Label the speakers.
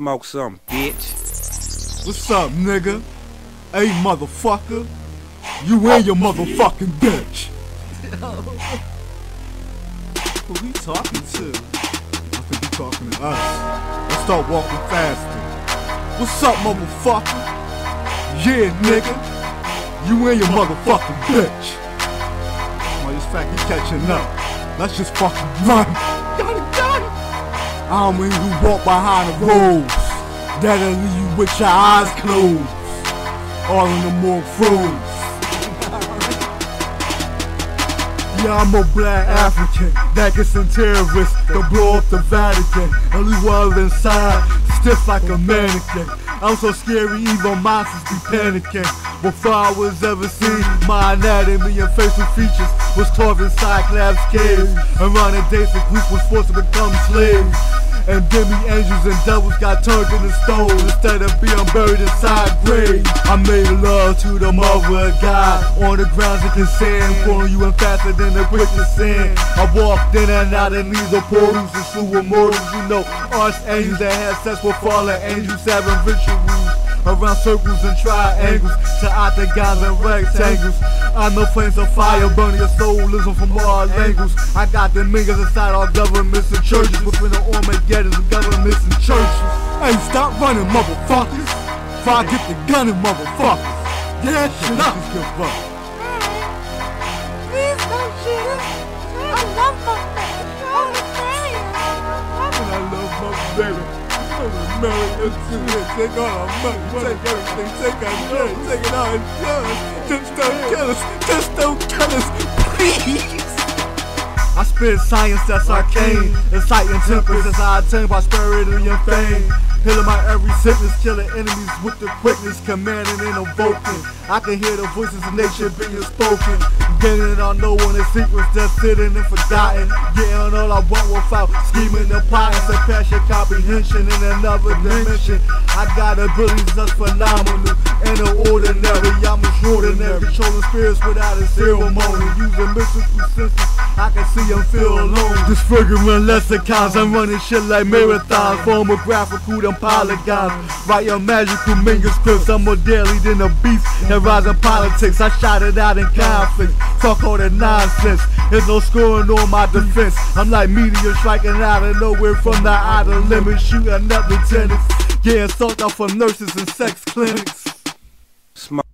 Speaker 1: Smoke some, bitch.
Speaker 2: What's up, nigga? Hey, motherfucker. You and your motherfucking bitch. Who we talking to? I think you talking to us. Let's start walking faster. What's up, motherfucker? Yeah, nigga. You and your motherfucking bitch. Well, this fact you catching up. Let's just fucking run. I don't mean who walk behind the rows. That'll leave you with your eyes closed. All in the more fools. Yeah, I'm a black African that gets some terrorists to blow up the Vatican. Only one inside, stiff like a mannequin. I'm so scary, even monsters be panicking. Before I was ever seen, my anatomy and facial features was carved inside Cyclops caves. And running days, the group was forced to become slaves. And demi angels and devils got turned into stone instead of being buried inside graves. I made love to the mother of God on the grounds of consent, pulling you in faster than the quickest sin. I walked in and out of neither portals and slew immortals. You know, archangels that had sex with fallen angels having rituals around circles and triangles to octagons and rectangles. I know flames of fire burning your soul, listen from all angles. I got the niggas inside our governments and churches, within the Armageddons of governments and churches. Hey, stop running, motherfuckers! Before I get the gun gunning, motherfuckers! Yeah, shit up! Give up.
Speaker 3: Please don't shoot us.
Speaker 2: Take all our money, take everything, take our shit, take it all insurance. Just don't kill us, just don't kill us, please. Spit science that's arcane, inciting tempers as I attain prosperity and fame. Healing my every sentence, killing enemies with the quickness, commanding and invoking. I can hear the voices of nature being spoken. Getting on no one in secrets that's sitting and forgotten. Getting all I want without scheming and plotting. Surpass comprehension in another dimension. I got abilities that's phenomenal and ordinary. I'm extraordinary, controlling spirits without a ceremony. Using mystical senses, I can see and feel alone. Disfiguring lexicons, I'm running shit like marathons. Form a graphical than polygons. Your magical manuscripts, I'm more deadly than a beast rise in politics. I shot it out in conflict. Fuck all that nonsense. There's no scoring on my defense. I'm like meteor striking out of nowhere from the outer limit, shooting up lieutenants. Getting sucked off from nurses and sex clinics.
Speaker 1: Smoke.